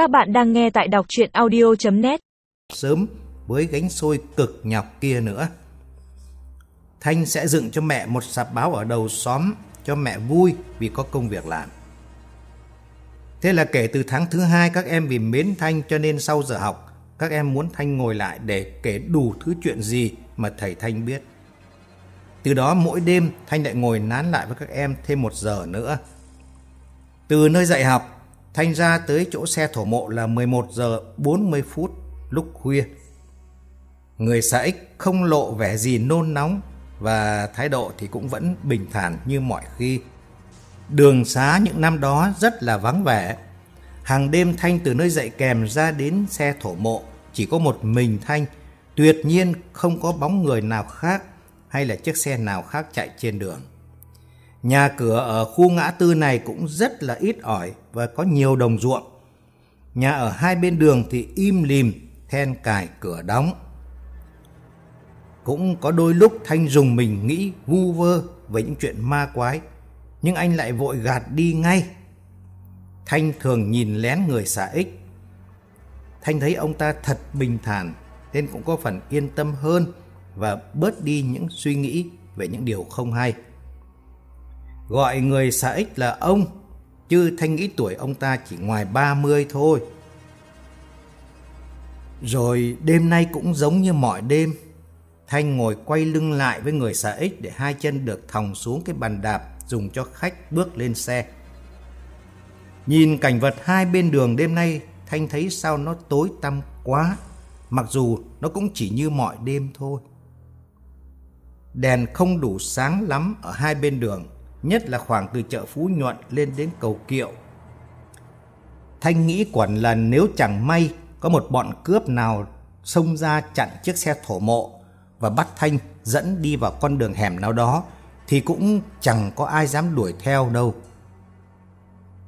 Các bạn đang nghe tại đọc chuyện audio.net Sớm với gánh xôi cực nhọc kia nữa. Thanh sẽ dựng cho mẹ một sạp báo ở đầu xóm cho mẹ vui vì có công việc làm. Thế là kể từ tháng thứ hai các em vì mến Thanh cho nên sau giờ học các em muốn Thanh ngồi lại để kể đủ thứ chuyện gì mà thầy Thanh biết. Từ đó mỗi đêm Thanh lại ngồi nán lại với các em thêm một giờ nữa. Từ nơi dạy học, Thanh ra tới chỗ xe thổ mộ là 11 giờ 40 phút lúc khuya. Người xã ích không lộ vẻ gì nôn nóng và thái độ thì cũng vẫn bình thản như mọi khi. Đường xá những năm đó rất là vắng vẻ. Hàng đêm Thanh từ nơi dậy kèm ra đến xe thổ mộ chỉ có một mình Thanh, tuyệt nhiên không có bóng người nào khác hay là chiếc xe nào khác chạy trên đường. Nhà cửa ở khu ngã tư này cũng rất là ít ỏi và có nhiều đồng ruộng. Nhà ở hai bên đường thì im lìm, then cài cửa đóng. Cũng có đôi lúc Thanh dùng mình nghĩ vu vơ về những chuyện ma quái, nhưng anh lại vội gạt đi ngay. Thanh thường nhìn lén người xã ích. Thanh thấy ông ta thật bình thản, nên cũng có phần yên tâm hơn và bớt đi những suy nghĩ về những điều không hay. Gọi người xã ích là ông, chứ Thanh nghĩ tuổi ông ta chỉ ngoài 30 thôi. Rồi đêm nay cũng giống như mọi đêm, Thanh ngồi quay lưng lại với người xã ích để hai chân được thòng xuống cái bàn đạp dùng cho khách bước lên xe. Nhìn cảnh vật hai bên đường đêm nay, Thanh thấy sao nó tối tăm quá, mặc dù nó cũng chỉ như mọi đêm thôi. Đèn không đủ sáng lắm ở hai bên đường, nhất là khoảng từ chợ Phú Nhuận lên đến cầu Kiệu. Thanh nghĩ quẩn là nếu chẳng may có một bọn cướp nào xông ra chặn chiếc xe thổ mộ và bắt Thanh dẫn đi vào con đường hẻm nào đó, thì cũng chẳng có ai dám đuổi theo đâu.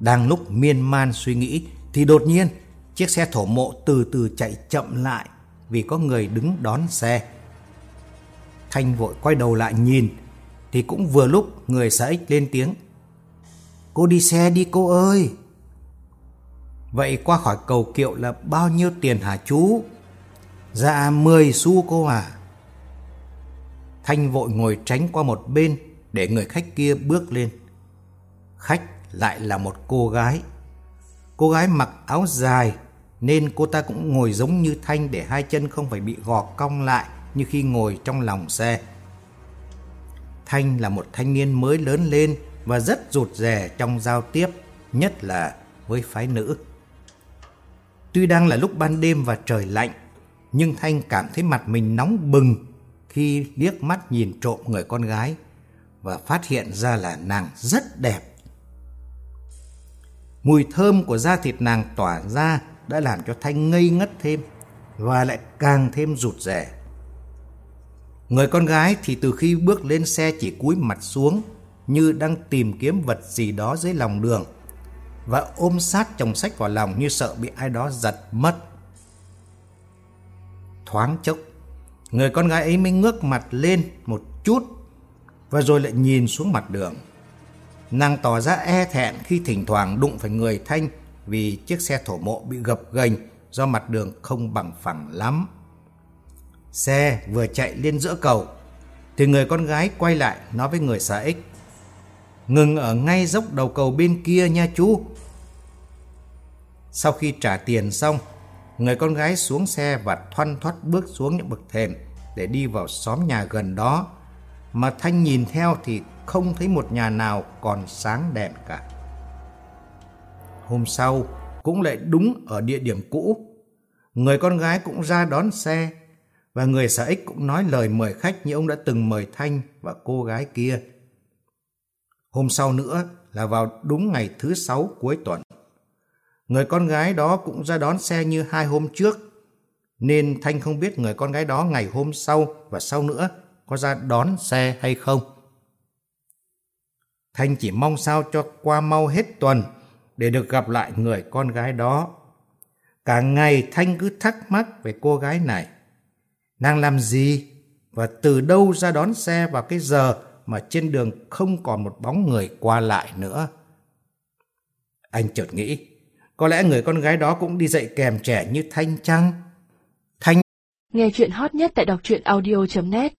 Đang lúc miên man suy nghĩ, thì đột nhiên chiếc xe thổ mộ từ từ chạy chậm lại vì có người đứng đón xe. Thanh vội quay đầu lại nhìn thì cũng vừa lúc người xã ích lên tiếng. Cô đi xe đi cô ơi. Vậy qua khỏi cầu kiệu là bao nhiêu tiền hả chú? Dạ 10 xu cô à. Thanh vội ngồi tránh qua một bên để người khách kia bước lên. Khách lại là một cô gái. Cô gái mặc áo dài nên cô ta cũng ngồi giống như Thanh để hai chân không phải bị gò cong lại như khi ngồi trong lòng xe. Thanh là một thanh niên mới lớn lên và rất rụt rè trong giao tiếp, nhất là với phái nữ. Tuy đang là lúc ban đêm và trời lạnh, nhưng Thanh cảm thấy mặt mình nóng bừng khi liếc mắt nhìn trộm người con gái và phát hiện ra là nàng rất đẹp. Mùi thơm của da thịt nàng tỏa ra đã làm cho Thanh ngây ngất thêm và lại càng thêm rụt rè. Người con gái thì từ khi bước lên xe chỉ cúi mặt xuống như đang tìm kiếm vật gì đó dưới lòng đường và ôm sát chồng sách vào lòng như sợ bị ai đó giật mất. Thoáng chốc, người con gái ấy mới ngước mặt lên một chút và rồi lại nhìn xuống mặt đường. Nàng tỏ ra e thẹn khi thỉnh thoảng đụng phải người Thanh vì chiếc xe thổ mộ bị gập ghềnh do mặt đường không bằng phẳng lắm. Xe vừa chạy lên giữa cầu, thì người con gái quay lại nói với người xã ích, Ngừng ở ngay dốc đầu cầu bên kia nha chú. Sau khi trả tiền xong, Người con gái xuống xe và thoăn thoắt bước xuống những bậc thềm Để đi vào xóm nhà gần đó. Mà Thanh nhìn theo thì không thấy một nhà nào còn sáng đèn cả. Hôm sau cũng lại đúng ở địa điểm cũ. Người con gái cũng ra đón xe và người xã ích cũng nói lời mời khách như ông đã từng mời Thanh và cô gái kia. Hôm sau nữa là vào đúng ngày thứ sáu cuối tuần. Người con gái đó cũng ra đón xe như hai hôm trước, nên Thanh không biết người con gái đó ngày hôm sau và sau nữa có ra đón xe hay không. Thanh chỉ mong sao cho qua mau hết tuần để được gặp lại người con gái đó. Cả ngày Thanh cứ thắc mắc về cô gái này. Nàng làm gì và từ đâu ra đón xe vào cái giờ mà trên đường không còn một bóng người qua lại nữa. Anh chợt nghĩ, Có lẽ người con gái đó cũng đi dạy kèm trẻ như Thanh chăng? Thanh Nghe chuyện hot nhất tại đọc truyện audio.net